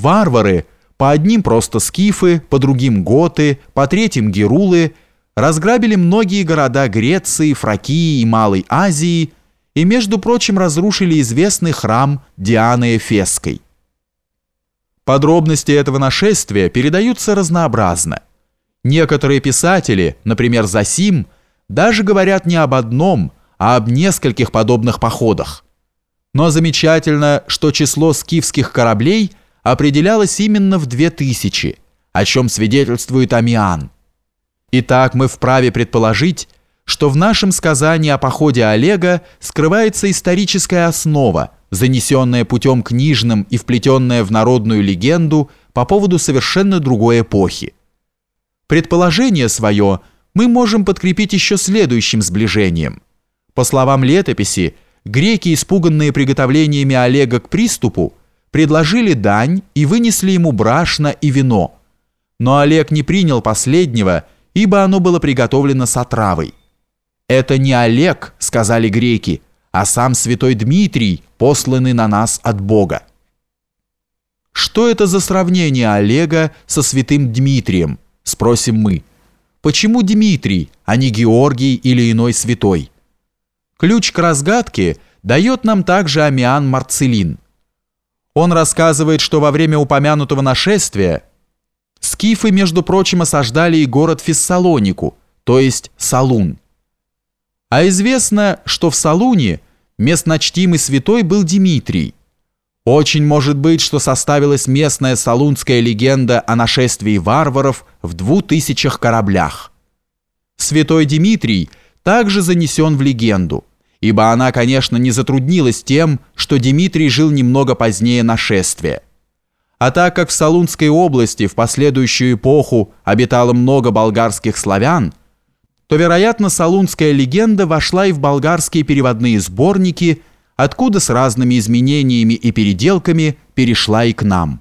варвары, по одним просто скифы, по другим готы, по третьим герулы, разграбили многие города Греции, Фракии и Малой Азии и, между прочим, разрушили известный храм Дианы Эфесской. Подробности этого нашествия передаются разнообразно. Некоторые писатели, например, Засим, даже говорят не об одном, а об нескольких подобных походах. Но замечательно, что число скифских кораблей определялось именно в 2000, о чем свидетельствует Амиан. Итак, мы вправе предположить, что в нашем сказании о походе Олега скрывается историческая основа, занесенная путем книжным и вплетенная в народную легенду по поводу совершенно другой эпохи. Предположение свое мы можем подкрепить еще следующим сближением. По словам летописи, греки, испуганные приготовлениями Олега к приступу, предложили дань и вынесли ему брашно и вино. Но Олег не принял последнего, ибо оно было приготовлено с отравой. «Это не Олег», — сказали греки, а сам святой Дмитрий, посланный на нас от Бога. Что это за сравнение Олега со святым Дмитрием, спросим мы. Почему Дмитрий, а не Георгий или иной святой? Ключ к разгадке дает нам также Амиан Марцелин. Он рассказывает, что во время упомянутого нашествия скифы, между прочим, осаждали и город Фессалонику, то есть Салун. А известно, что в Салуне местночтимый святой был Дмитрий. Очень может быть, что составилась местная салунская легенда о нашествии варваров в двух тысячах кораблях. Святой Дмитрий также занесен в легенду – ибо она, конечно, не затруднилась тем, что Дмитрий жил немного позднее нашествия. А так как в Салунской области в последующую эпоху обитало много болгарских славян, то, вероятно, салунская легенда вошла и в болгарские переводные сборники, откуда с разными изменениями и переделками перешла и к нам.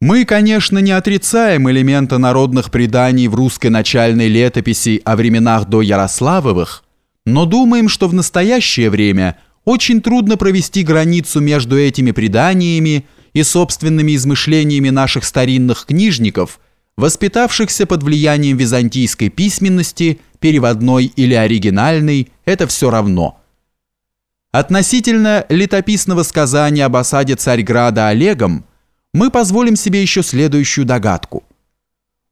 Мы, конечно, не отрицаем элемента народных преданий в русской начальной летописи о временах до Ярославовых – но думаем, что в настоящее время очень трудно провести границу между этими преданиями и собственными измышлениями наших старинных книжников, воспитавшихся под влиянием византийской письменности, переводной или оригинальной, это все равно. Относительно летописного сказания об осаде Царьграда Олегом мы позволим себе еще следующую догадку.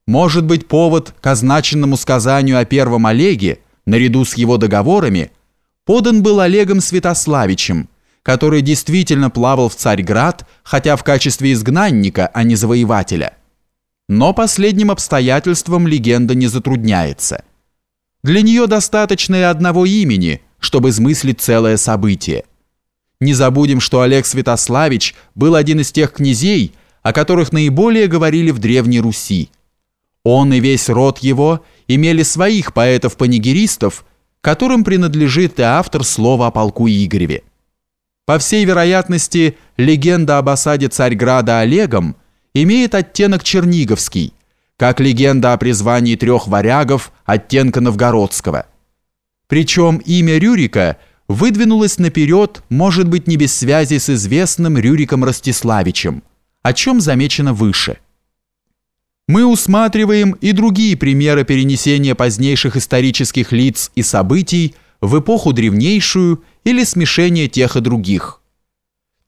Может быть повод к означенному сказанию о первом Олеге – наряду с его договорами, подан был Олегом Святославичем, который действительно плавал в Царьград, хотя в качестве изгнанника, а не завоевателя. Но последним обстоятельством легенда не затрудняется. Для нее достаточно и одного имени, чтобы измыслить целое событие. Не забудем, что Олег Святославич был один из тех князей, о которых наиболее говорили в Древней Руси. Он и весь род его имели своих поэтов-панигеристов, которым принадлежит и автор слова о полку Игореве. По всей вероятности, легенда об осаде Царьграда Олегом имеет оттенок черниговский, как легенда о призвании трех варягов оттенка новгородского. Причем имя Рюрика выдвинулось наперед, может быть, не без связи с известным Рюриком Ростиславичем, о чем замечено выше – мы усматриваем и другие примеры перенесения позднейших исторических лиц и событий в эпоху древнейшую или смешения тех и других.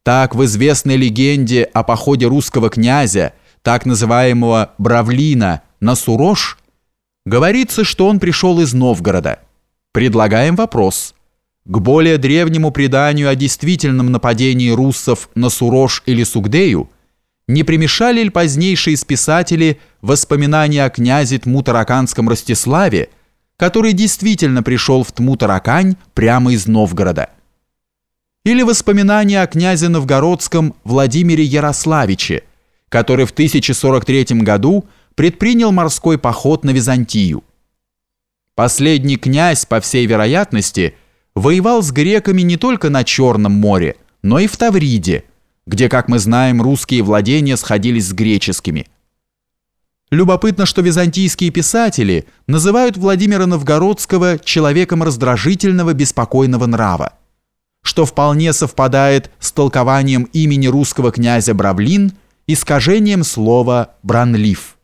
Так в известной легенде о походе русского князя, так называемого Бравлина, на Сурож, говорится, что он пришел из Новгорода. Предлагаем вопрос. К более древнему преданию о действительном нападении руссов на Сурож или Сугдею – не примешали ли позднейшие списатели воспоминания о князе Тмутараканском Ростиславе, который действительно пришел в Тмутаракань прямо из Новгорода? Или воспоминания о князе Новгородском Владимире Ярославиче, который в 1043 году предпринял морской поход на Византию? Последний князь, по всей вероятности, воевал с греками не только на Черном море, но и в Тавриде – где, как мы знаем, русские владения сходились с греческими. Любопытно, что византийские писатели называют Владимира Новгородского человеком раздражительного беспокойного нрава, что вполне совпадает с толкованием имени русского князя Бравлин искажением слова «бранлив».